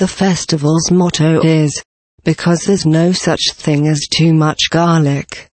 The festival's motto is, because there's no such thing as too much garlic.